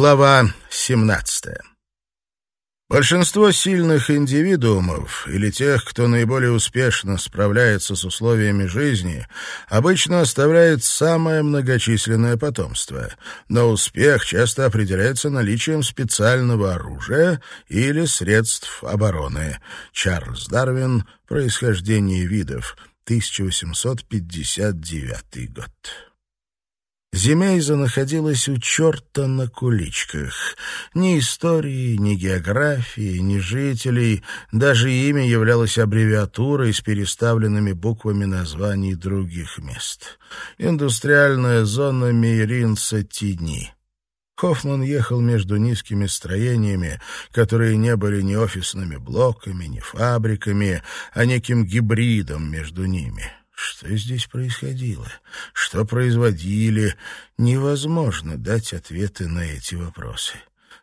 Глава 17. Большинство сильных индивидуумов или тех, кто наиболее успешно справляется с условиями жизни, обычно оставляет самое многочисленное потомство, но успех часто определяется наличием специального оружия или средств обороны. Чарльз Дарвин «Происхождение видов», 1859 год. Земейза находилась у черта на куличках. Ни истории, ни географии, ни жителей, даже имя являлось аббревиатурой с переставленными буквами названий других мест. Индустриальная зона Мейринца-Тини. Хоффман ехал между низкими строениями, которые не были ни офисными блоками, ни фабриками, а неким гибридом между ними. Что здесь происходило? Что производили? Невозможно дать ответы на эти вопросы.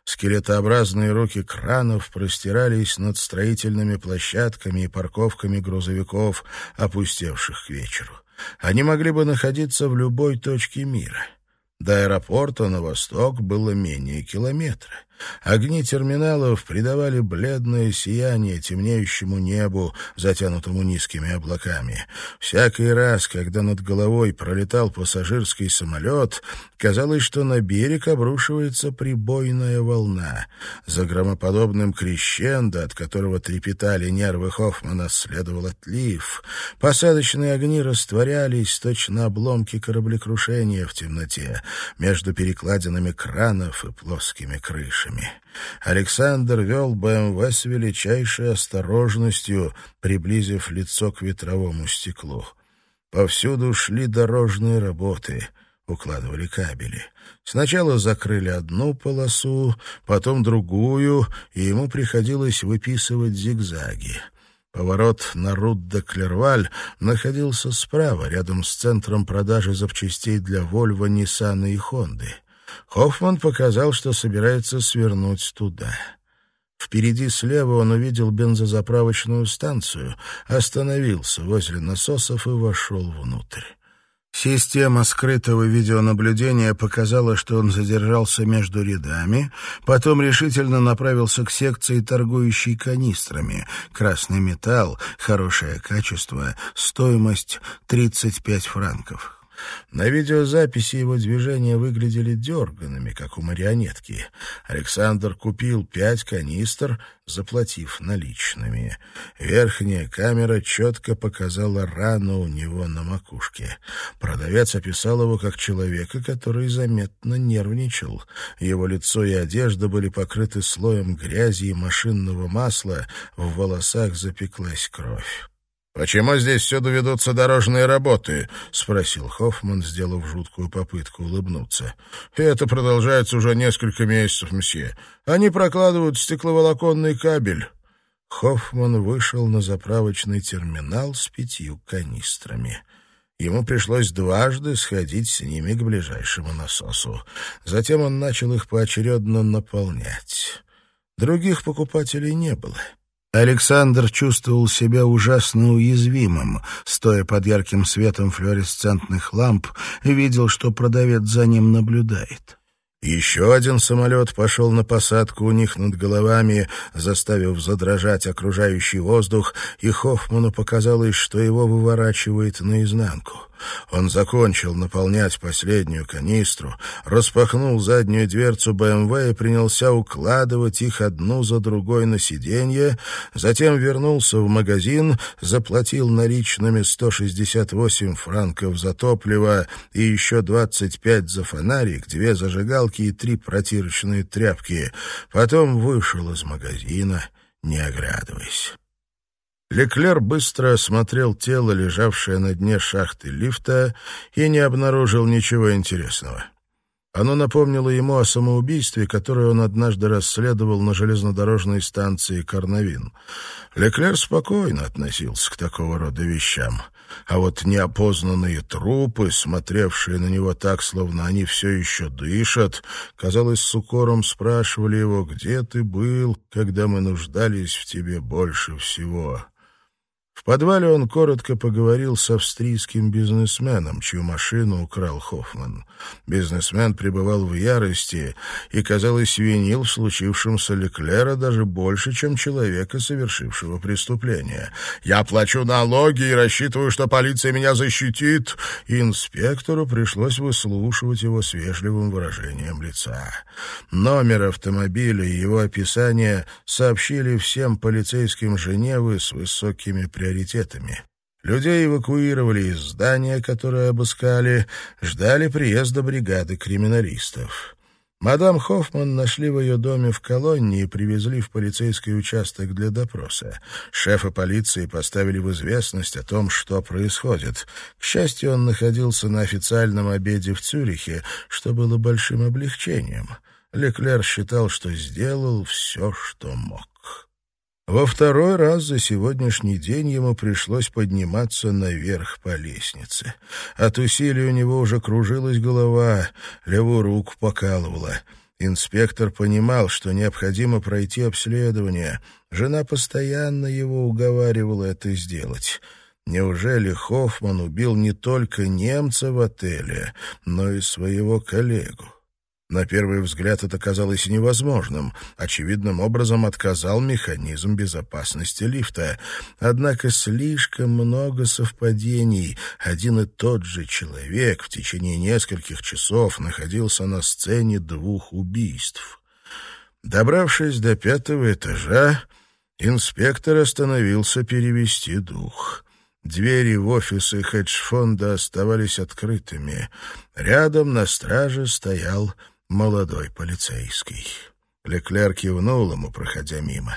Скелетообразные руки кранов простирались над строительными площадками и парковками грузовиков, опустевших к вечеру. Они могли бы находиться в любой точке мира. До аэропорта на восток было менее километра. Огни терминалов придавали бледное сияние темнеющему небу, затянутому низкими облаками. Всякий раз, когда над головой пролетал пассажирский самолет, казалось, что на берег обрушивается прибойная волна. За громоподобным крещендо, от которого трепетали нервы Хоффмана, следовал отлив. Посадочные огни растворялись, точно обломки кораблекрушения в темноте, между перекладинами кранов и плоскими крышами крышами. Александр вел БМВ с величайшей осторожностью, приблизив лицо к ветровому стеклу. Повсюду шли дорожные работы, укладывали кабели. Сначала закрыли одну полосу, потом другую, и ему приходилось выписывать зигзаги. Поворот на Рут-де-Клерваль находился справа, рядом с центром продажи запчастей для Вольво, Ниссана и Хонды. Хоффман показал, что собирается свернуть туда. Впереди слева он увидел бензозаправочную станцию, остановился возле насосов и вошел внутрь. Система скрытого видеонаблюдения показала, что он задержался между рядами, потом решительно направился к секции, торгующей канистрами. Красный металл, хорошее качество, стоимость 35 франков. На видеозаписи его движения выглядели дерганными, как у марионетки. Александр купил пять канистр, заплатив наличными. Верхняя камера четко показала рану у него на макушке. Продавец описал его как человека, который заметно нервничал. Его лицо и одежда были покрыты слоем грязи и машинного масла, в волосах запеклась кровь. «Почему здесь всюду ведутся дорожные работы?» — спросил Хоффман, сделав жуткую попытку улыбнуться. «Это продолжается уже несколько месяцев, мсье. Они прокладывают стекловолоконный кабель». Хоффман вышел на заправочный терминал с пятью канистрами. Ему пришлось дважды сходить с ними к ближайшему насосу. Затем он начал их поочередно наполнять. Других покупателей не было. Александр чувствовал себя ужасно уязвимым, стоя под ярким светом флуоресцентных ламп, и видел, что продавец за ним наблюдает. Еще один самолет пошел на посадку у них над головами, заставив задрожать окружающий воздух, и Хоффману показалось, что его выворачивает наизнанку. Он закончил наполнять последнюю канистру, распахнул заднюю дверцу БМВ и принялся укладывать их одну за другой на сиденье, затем вернулся в магазин, заплатил наличными 168 франков за топливо и еще 25 за фонарик, две зажигалки и три протирочные тряпки. Потом вышел из магазина, не оглядываясь. Леклер быстро осмотрел тело, лежавшее на дне шахты лифта, и не обнаружил ничего интересного. Оно напомнило ему о самоубийстве, которое он однажды расследовал на железнодорожной станции Карновин. Леклер спокойно относился к такого рода вещам. А вот неопознанные трупы, смотревшие на него так, словно они все еще дышат, казалось, с укором спрашивали его, где ты был, когда мы нуждались в тебе больше всего. В подвале он коротко поговорил с австрийским бизнесменом, чью машину украл Хоффман. Бизнесмен пребывал в ярости и, казалось, винил в случившемся Леклера даже больше, чем человека, совершившего преступление. «Я плачу налоги и рассчитываю, что полиция меня защитит!» Инспектору пришлось выслушивать его с вежливым выражением лица. Номер автомобиля и его описание сообщили всем полицейским Женевы с высокими приоритетами приоритетами. Людей эвакуировали из здания, которое обыскали, ждали приезда бригады криминалистов. Мадам Хоффман нашли в ее доме в колонне и привезли в полицейский участок для допроса. Шефа полиции поставили в известность о том, что происходит. К счастью, он находился на официальном обеде в Цюрихе, что было большим облегчением. Леклер считал, что сделал все, что мог. Во второй раз за сегодняшний день ему пришлось подниматься наверх по лестнице. От усилий у него уже кружилась голова, левую руку покалывала. Инспектор понимал, что необходимо пройти обследование. Жена постоянно его уговаривала это сделать. Неужели Хоффман убил не только немца в отеле, но и своего коллегу? На первый взгляд это казалось невозможным. Очевидным образом отказал механизм безопасности лифта. Однако слишком много совпадений. Один и тот же человек в течение нескольких часов находился на сцене двух убийств. Добравшись до пятого этажа, инспектор остановился перевести дух. Двери в офисы хедж-фонда оставались открытыми. Рядом на страже стоял молодой полицейский. Леклер кивнул ему, проходя мимо.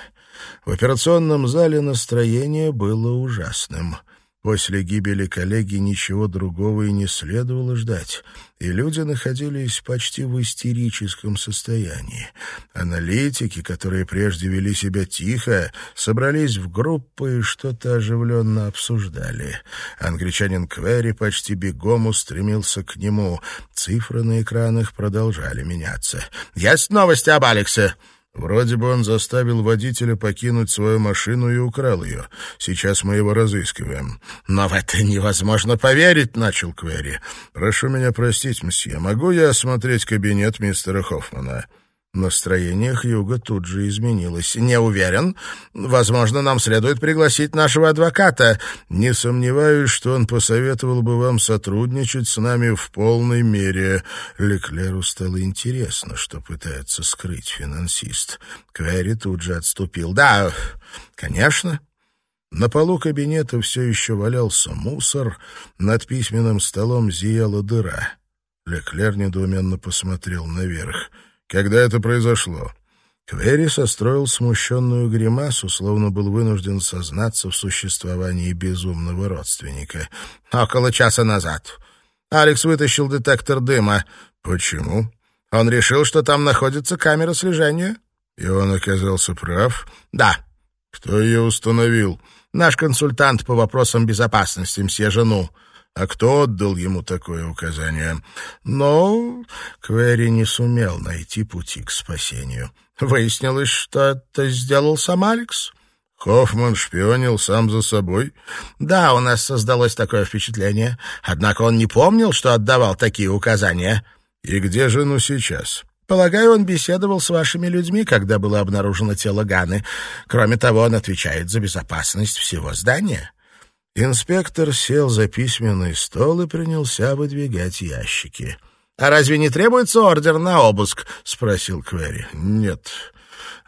В операционном зале настроение было ужасным. После гибели коллеги ничего другого и не следовало ждать, и люди находились почти в истерическом состоянии. Аналитики, которые прежде вели себя тихо, собрались в группы и что-то оживленно обсуждали. Англичанин Квери почти бегом устремился к нему. Цифры на экранах продолжали меняться. «Есть новости об Алексе!» Вроде бы он заставил водителя покинуть свою машину и украл ее. Сейчас мы его разыскиваем. Но в это невозможно поверить, — начал Квери. Прошу меня простить, мсье. Могу я осмотреть кабинет мистера Хоффмана? Настроение Хьюга тут же изменилось. «Не уверен. Возможно, нам следует пригласить нашего адвоката. Не сомневаюсь, что он посоветовал бы вам сотрудничать с нами в полной мере». Леклеру стало интересно, что пытается скрыть финансист. Квери тут же отступил. «Да, конечно». На полу кабинета все еще валялся мусор, над письменным столом зияла дыра. Леклер недоуменно посмотрел наверх. Когда это произошло? Квери состроил смущенную гримасу, словно был вынужден сознаться в существовании безумного родственника. «Около часа назад. Алекс вытащил детектор дыма. Почему? Он решил, что там находится камера слежения». «И он оказался прав?» «Да». «Кто ее установил?» «Наш консультант по вопросам безопасности, мсье Жену. А кто отдал ему такое указание? Но Квери не сумел найти пути к спасению. Выяснилось, что это сделал сам Алекс. Хоффман шпионил сам за собой? Да, у нас создалось такое впечатление. Однако он не помнил, что отдавал такие указания. И где же ну сейчас? Полагаю, он беседовал с вашими людьми, когда было обнаружено тело Ганы. Кроме того, он отвечает за безопасность всего здания. Инспектор сел за письменный стол и принялся выдвигать ящики. «А разве не требуется ордер на обыск?» — спросил Квери. «Нет».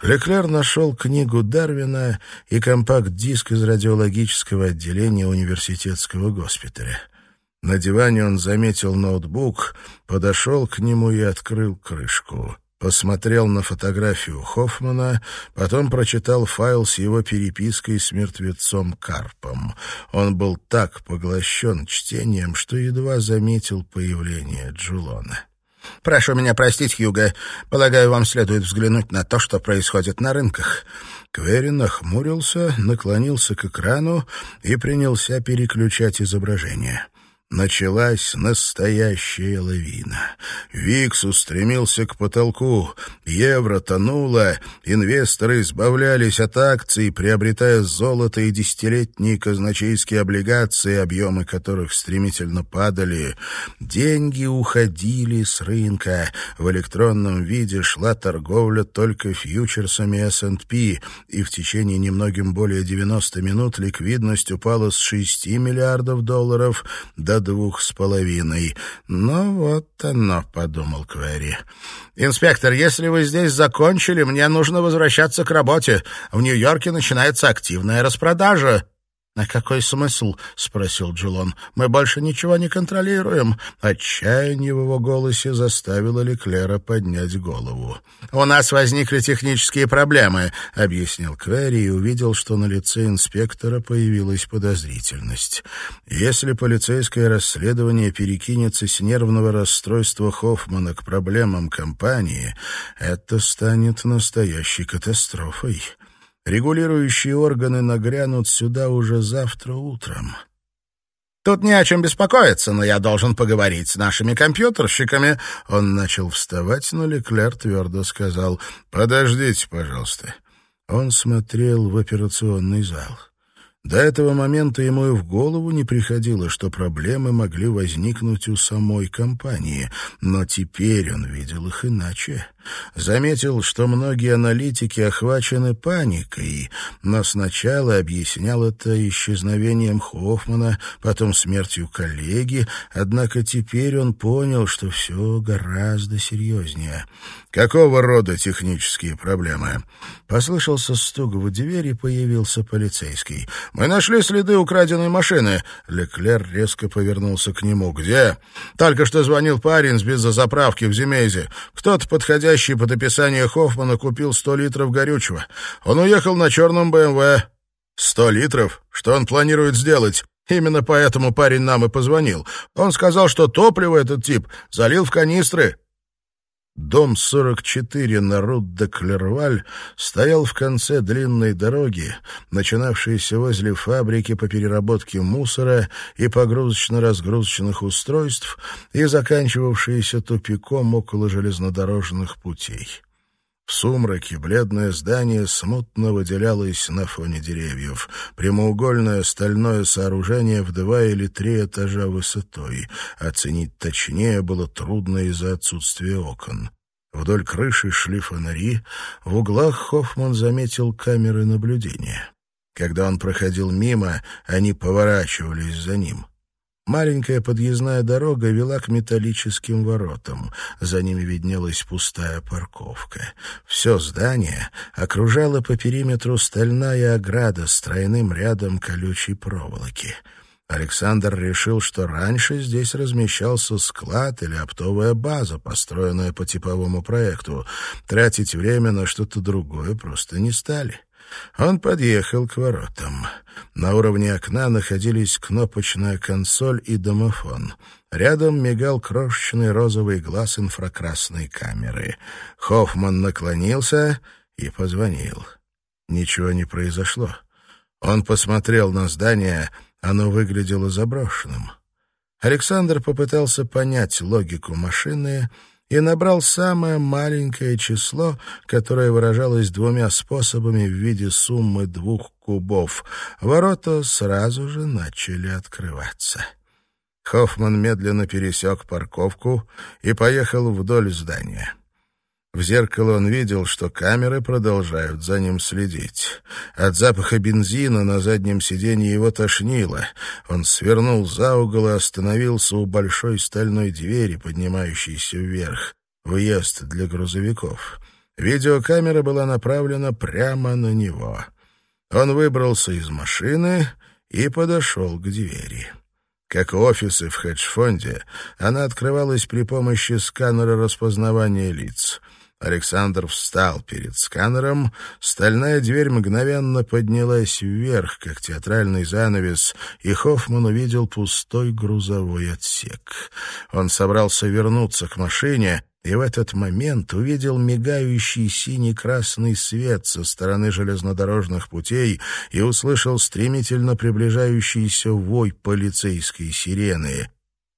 Леклер нашел книгу Дарвина и компакт-диск из радиологического отделения университетского госпиталя. На диване он заметил ноутбук, подошел к нему и открыл крышку посмотрел на фотографию Хоффмана, потом прочитал файл с его перепиской с мертвецом Карпом. Он был так поглощен чтением, что едва заметил появление Джулона. «Прошу меня простить, Хьюго. Полагаю, вам следует взглянуть на то, что происходит на рынках». Квери нахмурился, наклонился к экрану и принялся переключать изображение. Началась настоящая лавина. Викс устремился к потолку. Евро тонуло, инвесторы избавлялись от акций, приобретая золото и десятилетние казначейские облигации, объемы которых стремительно падали. Деньги уходили с рынка. В электронном виде шла торговля только фьючерсами S&P, и в течение немногим более 90 минут ликвидность упала с 6 миллиардов долларов до двух с половиной. «Ну вот оно», — подумал Квери. «Инспектор, если вы здесь закончили, мне нужно возвращаться к работе. В Нью-Йорке начинается активная распродажа». «А какой смысл?» — спросил Джилон. «Мы больше ничего не контролируем». Отчаяние в его голосе заставило Леклера поднять голову. «У нас возникли технические проблемы», — объяснил Квери и увидел, что на лице инспектора появилась подозрительность. «Если полицейское расследование перекинется с нервного расстройства Хоффмана к проблемам компании, это станет настоящей катастрофой». Регулирующие органы нагрянут сюда уже завтра утром. «Тут не о чем беспокоиться, но я должен поговорить с нашими компьютерщиками». Он начал вставать, но Леклер твердо сказал «Подождите, пожалуйста». Он смотрел в операционный зал. До этого момента ему и в голову не приходило, что проблемы могли возникнуть у самой компании, но теперь он видел их иначе. Заметил, что многие аналитики охвачены паникой, но сначала объяснял это исчезновением Хоффмана, потом смертью коллеги, однако теперь он понял, что все гораздо серьезнее. «Какого рода технические проблемы?» Послышался стук в дверь, и появился полицейский. «Мы нашли следы украденной машины». Леклер резко повернулся к нему. «Где?» «Только что звонил парень с бензозаправки в Зимезе. Кто-то, подходящий под описание Хоффмана, купил сто литров горючего. Он уехал на черном БМВ». «Сто литров? Что он планирует сделать?» Именно поэтому парень нам и позвонил. Он сказал, что топливо этот тип залил в канистры. Дом 44 на Рут-де-Клерваль стоял в конце длинной дороги, начинавшейся возле фабрики по переработке мусора и погрузочно-разгрузочных устройств и заканчивавшейся тупиком около железнодорожных путей. В сумраке бледное здание смутно выделялось на фоне деревьев. Прямоугольное стальное сооружение в два или три этажа высотой. Оценить точнее было трудно из-за отсутствия окон. Вдоль крыши шли фонари. В углах Хоффман заметил камеры наблюдения. Когда он проходил мимо, они поворачивались за ним. Маленькая подъездная дорога вела к металлическим воротам. За ними виднелась пустая парковка. Все здание окружало по периметру стальная ограда с тройным рядом колючей проволоки. Александр решил, что раньше здесь размещался склад или оптовая база, построенная по типовому проекту. Тратить время на что-то другое просто не стали. Он подъехал к воротам. На уровне окна находились кнопочная консоль и домофон. Рядом мигал крошечный розовый глаз инфракрасной камеры. Хоффман наклонился и позвонил. Ничего не произошло. Он посмотрел на здание, оно выглядело заброшенным. Александр попытался понять логику машины и набрал самое маленькое число, которое выражалось двумя способами в виде суммы двух кубов. Ворота сразу же начали открываться. Хоффман медленно пересек парковку и поехал вдоль здания. В зеркало он видел, что камеры продолжают за ним следить. От запаха бензина на заднем сиденье его тошнило. Он свернул за угол и остановился у большой стальной двери, поднимающейся вверх. Въезд для грузовиков. Видеокамера была направлена прямо на него. Он выбрался из машины и подошел к двери. Как офисы в хедж-фонде, она открывалась при помощи сканера распознавания лиц — Александр встал перед сканером, стальная дверь мгновенно поднялась вверх, как театральный занавес, и Хоффман увидел пустой грузовой отсек. Он собрался вернуться к машине, и в этот момент увидел мигающий синий-красный свет со стороны железнодорожных путей и услышал стремительно приближающийся вой полицейской сирены.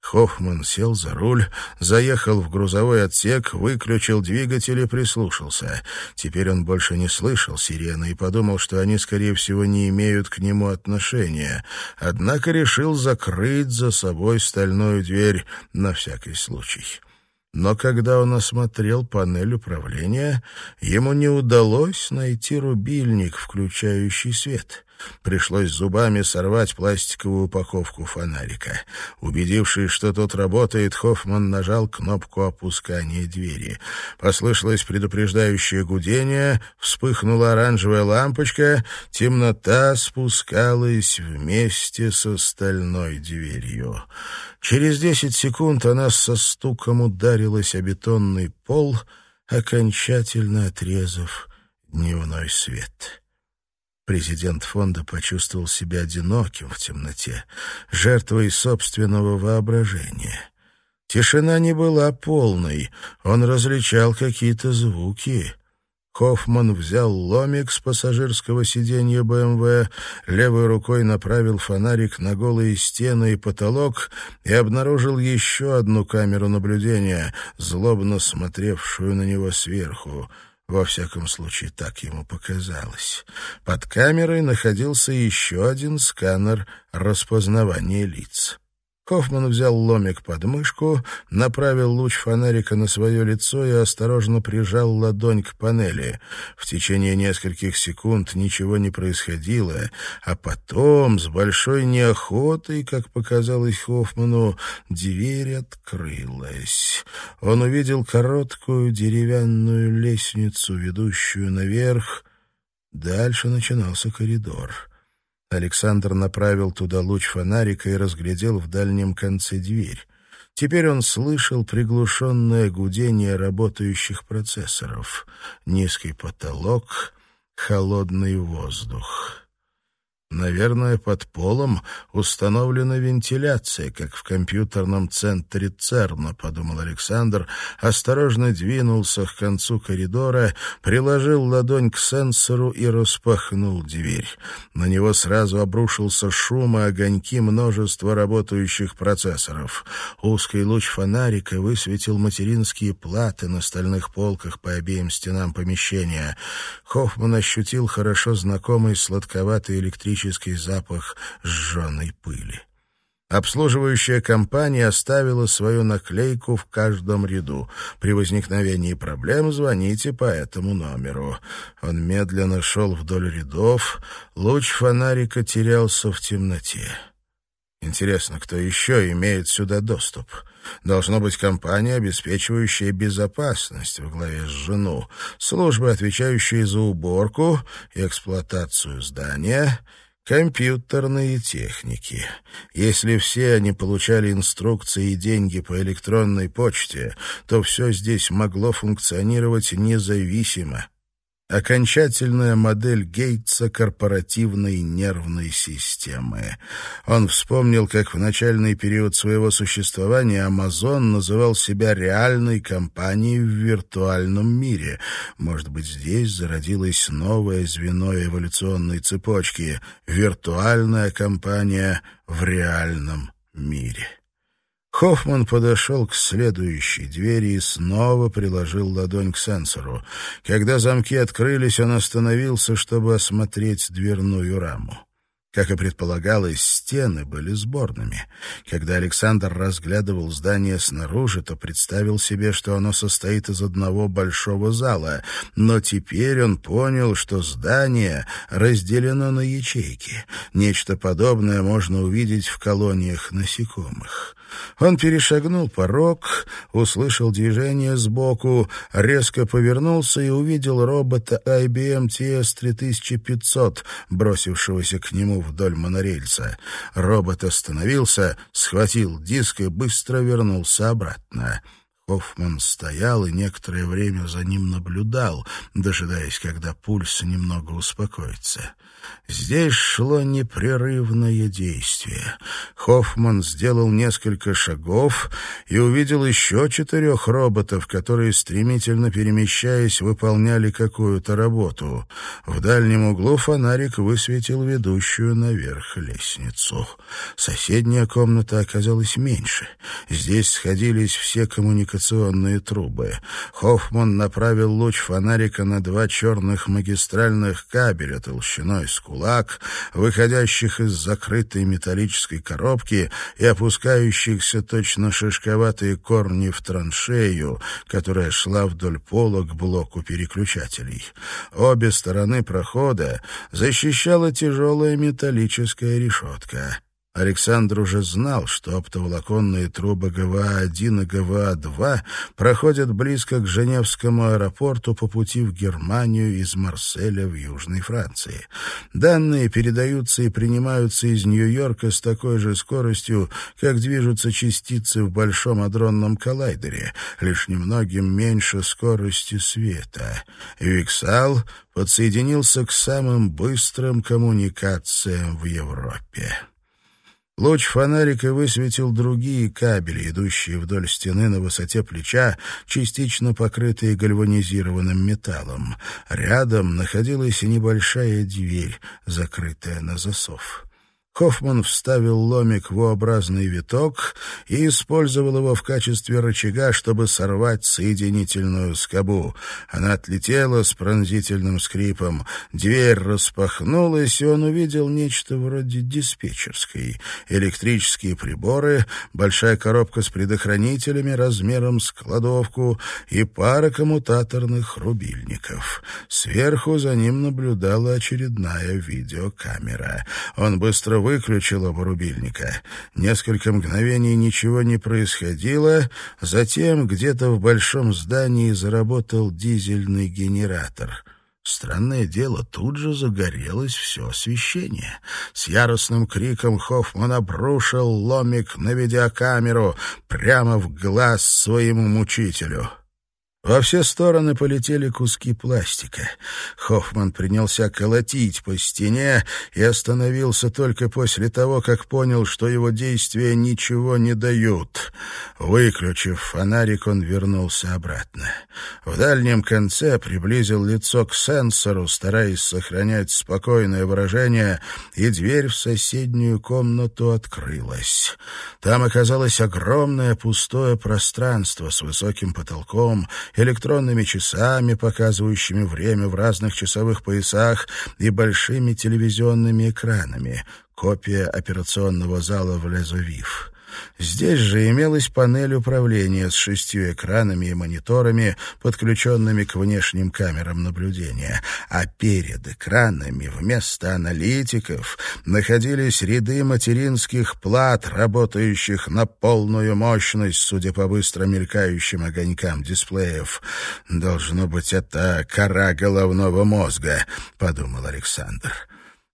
Хоффман сел за руль, заехал в грузовой отсек, выключил двигатель и прислушался. Теперь он больше не слышал сирены и подумал, что они, скорее всего, не имеют к нему отношения. Однако решил закрыть за собой стальную дверь на всякий случай. Но когда он осмотрел панель управления, ему не удалось найти рубильник, включающий свет. Пришлось зубами сорвать пластиковую упаковку фонарика. Убедившись, что тот работает, Хоффман нажал кнопку опускания двери. Послышалось предупреждающее гудение, вспыхнула оранжевая лампочка, темнота спускалась вместе со стальной дверью. Через десять секунд она со стуком ударилась о бетонный пол, окончательно отрезав дневной свет. Президент фонда почувствовал себя одиноким в темноте, жертвой собственного воображения. Тишина не была полной, он различал какие-то звуки. Хоффман взял ломик с пассажирского сиденья БМВ, левой рукой направил фонарик на голые стены и потолок и обнаружил еще одну камеру наблюдения, злобно смотревшую на него сверху. Во всяком случае, так ему показалось. Под камерой находился еще один сканер распознавания лиц. Хоффман взял ломик под мышку, направил луч фонарика на свое лицо и осторожно прижал ладонь к панели. В течение нескольких секунд ничего не происходило, а потом, с большой неохотой, как показалось Хоффману, дверь открылась. Он увидел короткую деревянную лестницу, ведущую наверх. Дальше начинался коридор. Александр направил туда луч фонарика и разглядел в дальнем конце дверь. Теперь он слышал приглушенное гудение работающих процессоров. Низкий потолок, холодный воздух. Наверное, под полом установлена вентиляция, как в компьютерном центре ЦЕРНа, подумал Александр, осторожно двинулся к концу коридора, приложил ладонь к сенсору и распахнул дверь. На него сразу обрушился шум и огоньки множества работающих процессоров. Узкий луч фонарика высветил материнские платы на стальных полках по обеим стенам помещения. Хоффман ощутил хорошо знакомый сладковатый электрический специфический запах сжженной пыли. Обслуживающая компания оставила свою наклейку в каждом ряду. При возникновении проблем звоните по этому номеру. Он медленно шел вдоль рядов, луч фонарика терялся в темноте. Интересно, кто еще имеет сюда доступ? Должно быть компания, обеспечивающая безопасность во главе с жену, службы, отвечающие за уборку и эксплуатацию здания — Компьютерные техники. Если все они получали инструкции и деньги по электронной почте, то все здесь могло функционировать независимо окончательная модель Гейтса корпоративной нервной системы. Он вспомнил, как в начальный период своего существования Amazon называл себя реальной компанией в виртуальном мире. Может быть, здесь зародилось новое звено эволюционной цепочки — виртуальная компания в реальном мире. Хоффман подошел к следующей двери и снова приложил ладонь к сенсору. Когда замки открылись, он остановился, чтобы осмотреть дверную раму. Как и предполагалось, стены были сборными. Когда Александр разглядывал здание снаружи, то представил себе, что оно состоит из одного большого зала, но теперь он понял, что здание разделено на ячейки. Нечто подобное можно увидеть в колониях насекомых. Он перешагнул порог, услышал движение сбоку, резко повернулся и увидел робота IBM TS-3500, бросившегося к нему вдоль монорельса. Робот остановился, схватил диск и быстро вернулся обратно. Хоффман стоял и некоторое время за ним наблюдал, дожидаясь, когда пульс немного успокоится. Здесь шло непрерывное действие. Хоффман сделал несколько шагов и увидел еще четырех роботов, которые, стремительно перемещаясь, выполняли какую-то работу. В дальнем углу фонарик высветил ведущую наверх лестницу. Соседняя комната оказалась меньше. Здесь сходились все коммуникационные трубы. Хоффман направил луч фонарика на два черных магистральных кабеля толщиной с кулак, выходящих из закрытой металлической коробки и опускающихся точно шишковатые корни в траншею, которая шла вдоль пола к блоку переключателей. Обе стороны прохода защищала тяжелая металлическая решетка. Александр уже знал, что оптоволоконные трубы ГВА-1 и ГВА-2 проходят близко к Женевскому аэропорту по пути в Германию из Марселя в Южной Франции. Данные передаются и принимаются из Нью-Йорка с такой же скоростью, как движутся частицы в Большом адронном коллайдере, лишь немногим меньше скорости света. Виксал подсоединился к самым быстрым коммуникациям в Европе. Луч фонарика высветил другие кабели, идущие вдоль стены на высоте плеча, частично покрытые гальванизированным металлом. Рядом находилась небольшая дверь, закрытая на засов. Хоффман вставил ломик в V-образный виток и использовал его в качестве рычага, чтобы сорвать соединительную скобу. Она отлетела с пронзительным скрипом. Дверь распахнулась, и он увидел нечто вроде диспетчерской. Электрические приборы, большая коробка с предохранителями размером с кладовку и пара коммутаторных рубильников. Сверху за ним наблюдала очередная видеокамера. Он быстро выключил оба рубильника. Несколько мгновений ничего не происходило, затем где-то в большом здании заработал дизельный генератор. Странное дело, тут же загорелось все освещение. С яростным криком Хоффман обрушил ломик на видеокамеру прямо в глаз своему мучителю. Во все стороны полетели куски пластика. Хоффман принялся колотить по стене и остановился только после того, как понял, что его действия ничего не дают. Выключив фонарик, он вернулся обратно. В дальнем конце приблизил лицо к сенсору, стараясь сохранять спокойное выражение, и дверь в соседнюю комнату открылась. Там оказалось огромное пустое пространство с высоким потолком электронными часами, показывающими время в разных часовых поясах и большими телевизионными экранами. Копия операционного зала в Лезовив. Здесь же имелась панель управления с шестью экранами и мониторами, подключенными к внешним камерам наблюдения, а перед экранами вместо аналитиков находились ряды материнских плат, работающих на полную мощность, судя по быстро мелькающим огонькам дисплеев. «Должно быть, это кора головного мозга», — подумал Александр.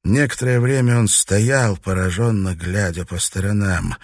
Некоторое время он стоял, пораженно глядя по сторонам.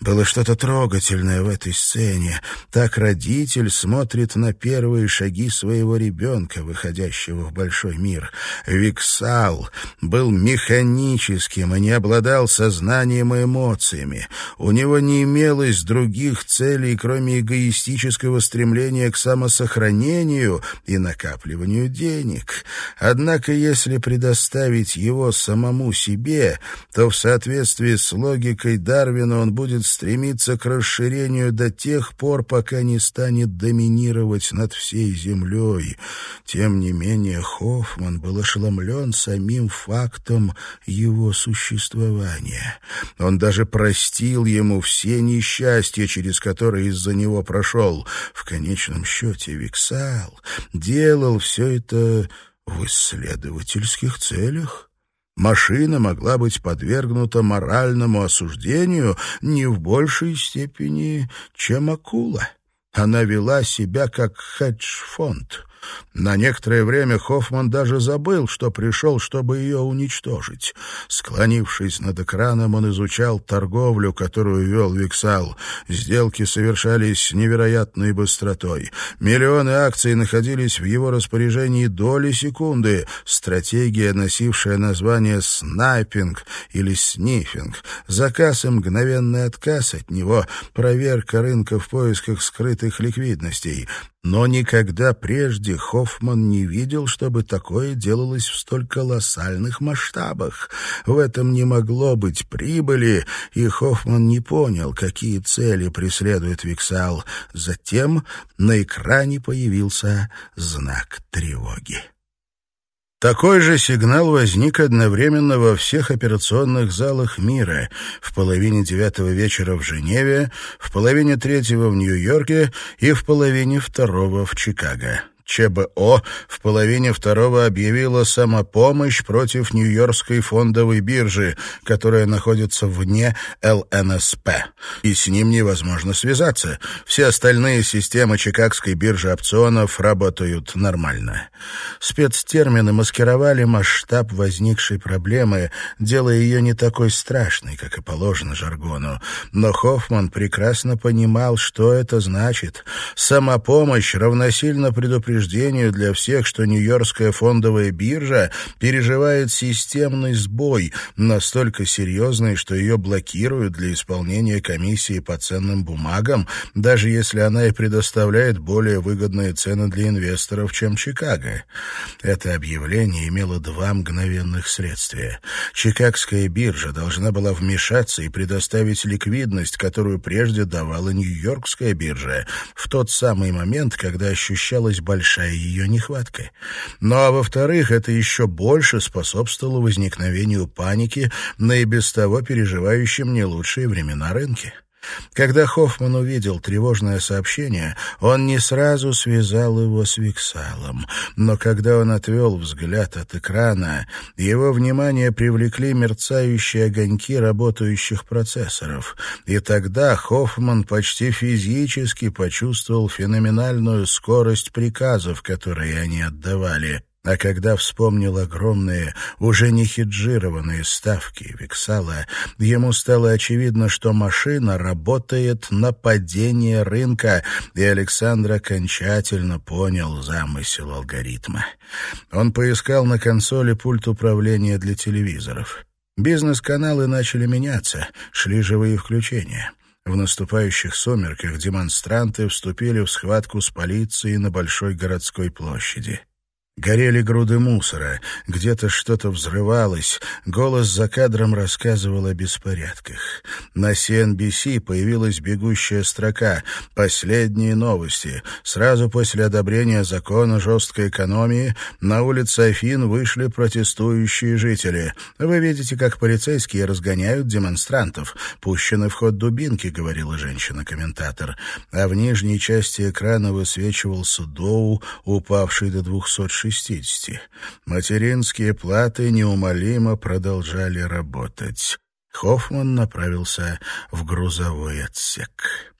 Было что-то трогательное в этой сцене. Так родитель смотрит на первые шаги своего ребенка, выходящего в большой мир. Виксал был механическим и не обладал сознанием и эмоциями. У него не имелось других целей, кроме эгоистического стремления к самосохранению и накапливанию денег. Однако, если предоставить его самому себе, то в соответствии с логикой Дарвина он будет стремиться к расширению до тех пор, пока не станет доминировать над всей землей. Тем не менее, Хоффман был ошеломлен самим фактом его существования. Он даже простил ему все несчастья, через которые из-за него прошел. В конечном счете Виксал делал все это в исследовательских целях. Машина могла быть подвергнута моральному осуждению не в большей степени, чем акула. Она вела себя как хедж-фонд. На некоторое время Хоффман даже забыл, что пришел, чтобы ее уничтожить. Склонившись над экраном, он изучал торговлю, которую вел Виксал. Сделки совершались с невероятной быстротой. Миллионы акций находились в его распоряжении доли секунды. Стратегия, носившая название «снайпинг» или «снифинг». Заказ и мгновенный отказ от него. Проверка рынка в поисках скрытых ликвидностей. Но никогда прежде Хоффман не видел, чтобы такое делалось в столь колоссальных масштабах. В этом не могло быть прибыли, и Хоффман не понял, какие цели преследует Виксал. Затем на экране появился знак тревоги. Такой же сигнал возник одновременно во всех операционных залах мира. В половине девятого вечера в Женеве, в половине третьего в Нью-Йорке и в половине второго в Чикаго. ЧБО в половине второго объявила самопомощь против Нью-Йоркской фондовой биржи, которая находится вне ЛНСП, и с ним невозможно связаться. Все остальные системы Чикагской биржи опционов работают нормально. Спецтермины маскировали масштаб возникшей проблемы, делая ее не такой страшной, как и положено жаргону. Но Хоффман прекрасно понимал, что это значит. Самопомощь равносильно предупреждению предупреждению для всех, что Нью-Йоркская фондовая биржа переживает системный сбой, настолько серьезный, что ее блокируют для исполнения комиссии по ценным бумагам, даже если она и предоставляет более выгодные цены для инвесторов, чем Чикаго. Это объявление имело два мгновенных следствия. Чикагская биржа должна была вмешаться и предоставить ликвидность, которую прежде давала Нью-Йоркская биржа, в тот самый момент, когда ощущалась большая большая ее нехватка. Ну а во-вторых, это еще больше способствовало возникновению паники на и без того переживающем не лучшие времена рынке. Когда Хоффман увидел тревожное сообщение, он не сразу связал его с Виксалом. Но когда он отвел взгляд от экрана, его внимание привлекли мерцающие огоньки работающих процессоров. И тогда Хоффман почти физически почувствовал феноменальную скорость приказов, которые они отдавали. А когда вспомнил огромные, уже не хеджированные ставки Виксала, ему стало очевидно, что машина работает на падение рынка, и Александр окончательно понял замысел алгоритма. Он поискал на консоли пульт управления для телевизоров. Бизнес-каналы начали меняться, шли живые включения. В наступающих сумерках демонстранты вступили в схватку с полицией на Большой городской площади. Горели груды мусора, где-то что-то взрывалось, голос за кадром рассказывал о беспорядках. На CNBC появилась бегущая строка «Последние новости». Сразу после одобрения закона жесткой экономии на улице Афин вышли протестующие жители. «Вы видите, как полицейские разгоняют демонстрантов. Пущены в ход дубинки», — говорила женщина-комментатор. А в нижней части экрана высвечивался Доу, упавший до двухсот шестидесяти. Материнские платы неумолимо продолжали работать. Хоффман направился в грузовой отсек.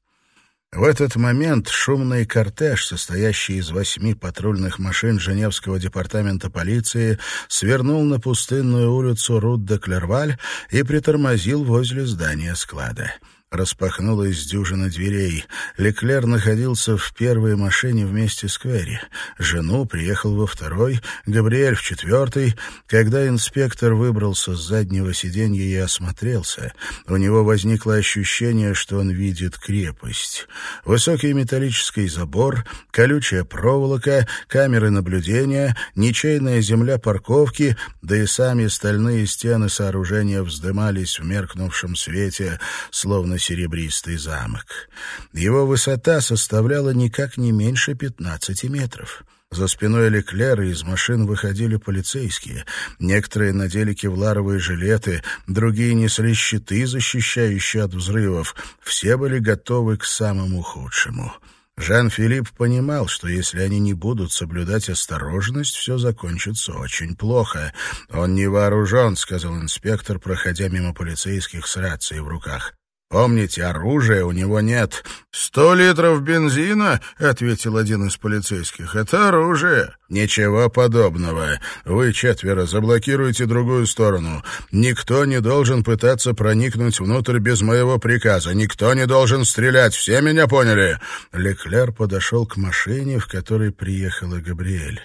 В этот момент шумный кортеж, состоящий из восьми патрульных машин Женевского департамента полиции, свернул на пустынную улицу Рут-де-Клерваль и притормозил возле здания склада. Распахнулась дюжина дверей. Леклер находился в первой машине вместе с Квери. Жену приехал во второй, Габриэль в четвертой. Когда инспектор выбрался с заднего сиденья и осмотрелся, у него возникло ощущение, что он видит крепость. Высокий металлический забор, колючая проволока, камеры наблюдения, ничейная земля парковки, да и сами стальные стены сооружения вздымались в меркнувшем свете, словно серебристый замок. Его высота составляла никак не меньше пятнадцати метров. За спиной Леклера из машин выходили полицейские. Некоторые надели кевларовые жилеты, другие несли щиты, защищающие от взрывов. Все были готовы к самому худшему. Жан-Филипп понимал, что если они не будут соблюдать осторожность, все закончится очень плохо. «Он не вооружен», — сказал инспектор, проходя мимо полицейских с рацией в руках. Помните, оружия у него нет. «Сто литров бензина?» — ответил один из полицейских. «Это оружие». «Ничего подобного. Вы четверо заблокируете другую сторону. Никто не должен пытаться проникнуть внутрь без моего приказа. Никто не должен стрелять. Все меня поняли?» Леклер подошел к машине, в которой приехала Габриэль.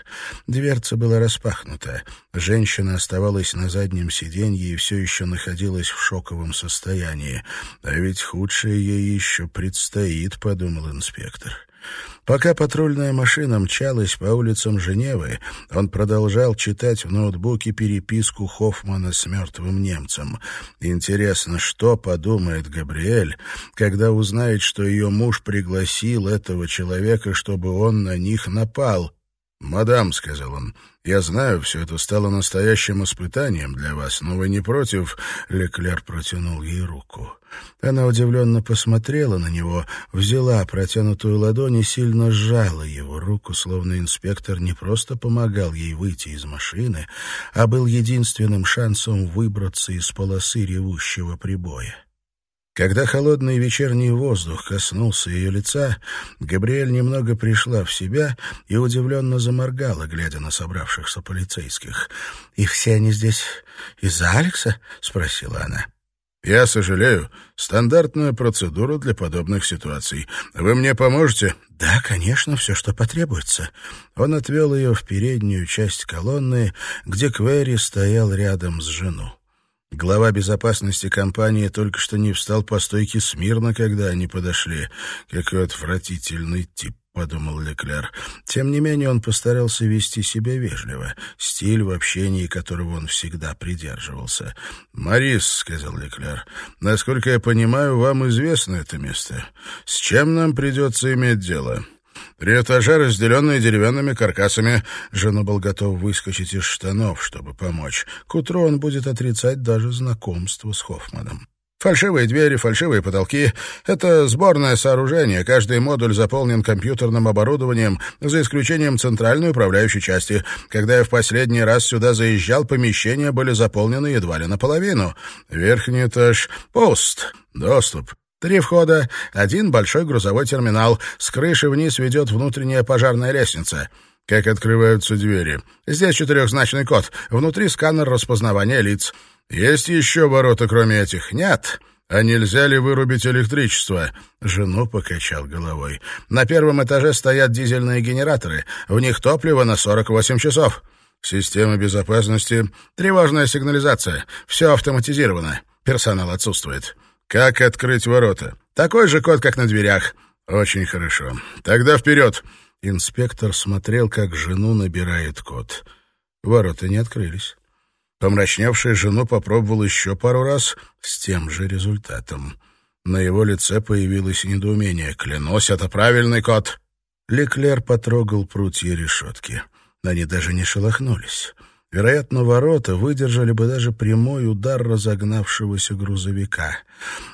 Дверца была распахнута. Женщина оставалась на заднем сиденье и все еще находилась в шоковом состоянии. Ведь худшее ей еще предстоит, — подумал инспектор. Пока патрульная машина мчалась по улицам Женевы, он продолжал читать в ноутбуке переписку Хоффмана с мертвым немцем. Интересно, что подумает Габриэль, когда узнает, что ее муж пригласил этого человека, чтобы он на них напал? «Мадам», — сказал он, — «я знаю, все это стало настоящим испытанием для вас, но вы не против?» Леклер протянул ей руку. Она удивленно посмотрела на него, взяла протянутую ладонь и сильно сжала его руку, словно инспектор не просто помогал ей выйти из машины, а был единственным шансом выбраться из полосы ревущего прибоя. Когда холодный вечерний воздух коснулся ее лица, Габриэль немного пришла в себя и удивленно заморгала, глядя на собравшихся полицейских. «И все они здесь из-за Алекса?» — спросила она. «Я сожалею. Стандартная процедура для подобных ситуаций. Вы мне поможете?» «Да, конечно, все, что потребуется». Он отвел ее в переднюю часть колонны, где Квери стоял рядом с женой. Глава безопасности компании только что не встал по стойке смирно, когда они подошли. Какой отвратительный тип, — подумал Леклер. Тем не менее он постарался вести себя вежливо, стиль в общении которого он всегда придерживался. «Марис», — сказал Леклер, — «насколько я понимаю, вам известно это место. С чем нам придется иметь дело?» Три этажа, разделенные деревянными каркасами. Жена был готов выскочить из штанов, чтобы помочь. К утру он будет отрицать даже знакомство с Хоффманом. Фальшивые двери, фальшивые потолки — это сборное сооружение. Каждый модуль заполнен компьютерным оборудованием, за исключением центральной управляющей части. Когда я в последний раз сюда заезжал, помещения были заполнены едва ли наполовину. Верхний этаж — пуст. Доступ Три входа, один большой грузовой терминал. С крыши вниз ведет внутренняя пожарная лестница. Как открываются двери? Здесь четырехзначный код. Внутри сканер распознавания лиц. Есть еще ворота, кроме этих? Нет. А нельзя ли вырубить электричество? Жену покачал головой. На первом этаже стоят дизельные генераторы. В них топливо на 48 часов. Система безопасности. Тревожная сигнализация. Все автоматизировано. Персонал отсутствует. «Как открыть ворота?» «Такой же код, как на дверях». «Очень хорошо. Тогда вперед!» Инспектор смотрел, как жену набирает код. Ворота не открылись. Помрачневшая жену попробовал еще пару раз с тем же результатом. На его лице появилось недоумение. «Клянусь, это правильный код!» Леклер потрогал прутья решетки. Они даже не шелохнулись. Вероятно, ворота выдержали бы даже прямой удар разогнавшегося грузовика.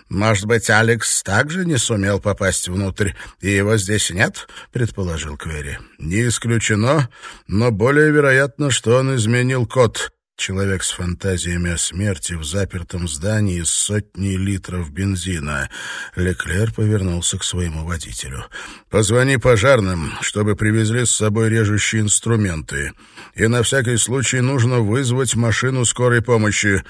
«Может быть, Алекс также не сумел попасть внутрь, и его здесь нет?» — предположил Квери. «Не исключено, но более вероятно, что он изменил код. Человек с фантазиями о смерти в запертом здании с сотней литров бензина. Леклер повернулся к своему водителю. «Позвони пожарным, чтобы привезли с собой режущие инструменты. И на всякий случай нужно вызвать машину скорой помощи.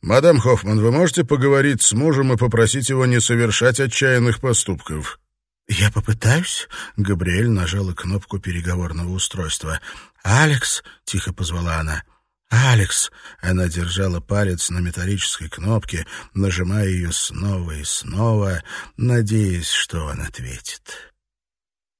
Мадам Хоффман, вы можете поговорить с мужем и попросить его не совершать отчаянных поступков?» «Я попытаюсь?» — Габриэль нажала кнопку переговорного устройства. «Алекс!» — тихо позвала она. «Алекс!» — она держала палец на металлической кнопке, нажимая ее снова и снова, надеясь, что он ответит.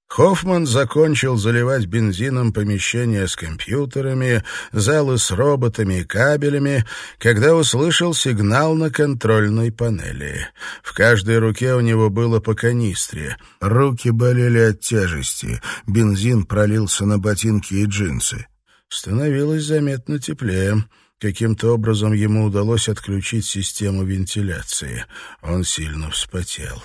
Хоффман закончил заливать бензином помещения с компьютерами, залы с роботами и кабелями, когда услышал сигнал на контрольной панели. В каждой руке у него было по канистре. Руки болели от тяжести, бензин пролился на ботинки и джинсы. Становилось заметно теплее. Каким-то образом ему удалось отключить систему вентиляции. Он сильно вспотел.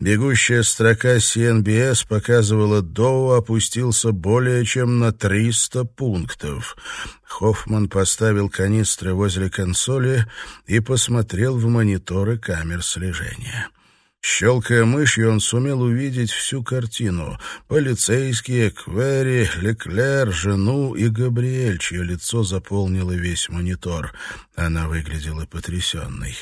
Бегущая строка CNBS показывала, Доу опустился более чем на 300 пунктов. Хоффман поставил канистры возле консоли и посмотрел в мониторы камер слежения. Щелкая мышью, он сумел увидеть всю картину. Полицейские, Квери, Леклер, жену и Габриэль, чье лицо заполнило весь монитор. Она выглядела потрясенной.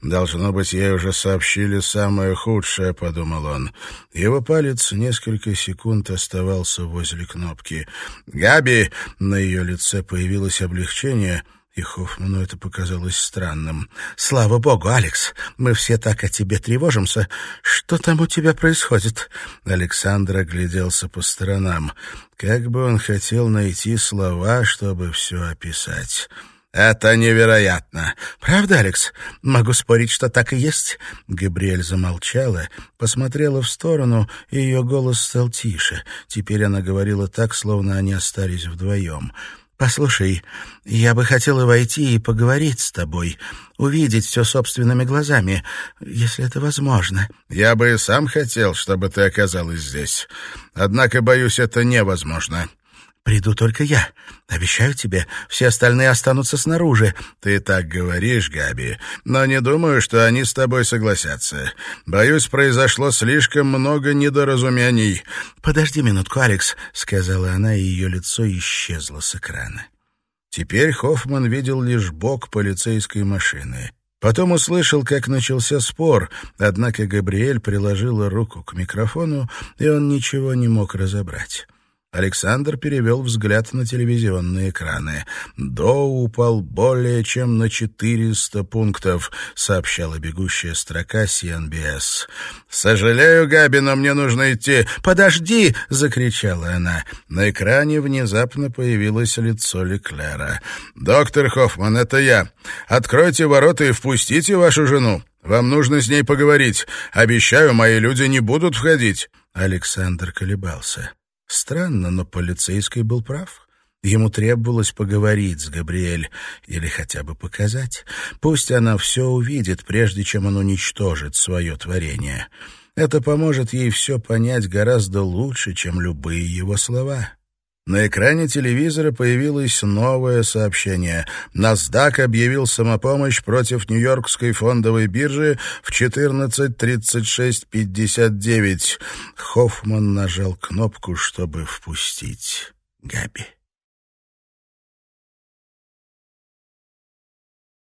«Должно быть, ей уже сообщили самое худшее», — подумал он. Его палец несколько секунд оставался возле кнопки. «Габи!» — на ее лице появилось облегчение — и Хоффману это показалось странным. «Слава богу, Алекс! Мы все так о тебе тревожимся. Что там у тебя происходит?» Александр огляделся по сторонам. Как бы он хотел найти слова, чтобы все описать. «Это невероятно!» «Правда, Алекс? Могу спорить, что так и есть». Габриэль замолчала, посмотрела в сторону, и ее голос стал тише. Теперь она говорила так, словно они остались вдвоем. «Послушай, я бы хотела войти и поговорить с тобой, увидеть все собственными глазами, если это возможно». «Я бы и сам хотел, чтобы ты оказалась здесь. Однако, боюсь, это невозможно. Приду только я. Обещаю тебе, все остальные останутся снаружи. Ты так говоришь, Габи, но не думаю, что они с тобой согласятся. Боюсь, произошло слишком много недоразумений. Подожди минутку, Алекс, сказала она, и ее лицо исчезло с экрана. Теперь Хоффман видел лишь бок полицейской машины. Потом услышал, как начался спор, однако Габриэль приложила руку к микрофону, и он ничего не мог разобрать. Александр перевел взгляд на телевизионные экраны. «Доу упал более чем на 400 пунктов», — сообщала бегущая строка CNBS. «Сожалею, Габи, но мне нужно идти». «Подожди!» — закричала она. На экране внезапно появилось лицо Леклера. «Доктор Хоффман, это я. Откройте ворота и впустите вашу жену. Вам нужно с ней поговорить. Обещаю, мои люди не будут входить». Александр колебался. Странно, но полицейский был прав. Ему требовалось поговорить с Габриэль или хотя бы показать. Пусть она все увидит, прежде чем он уничтожит свое творение. Это поможет ей все понять гораздо лучше, чем любые его слова. На экране телевизора появилось новое сообщение. NASDAQ объявил самопомощь против Нью-Йоркской фондовой биржи в 14.36.59. Хоффман нажал кнопку, чтобы впустить Габи.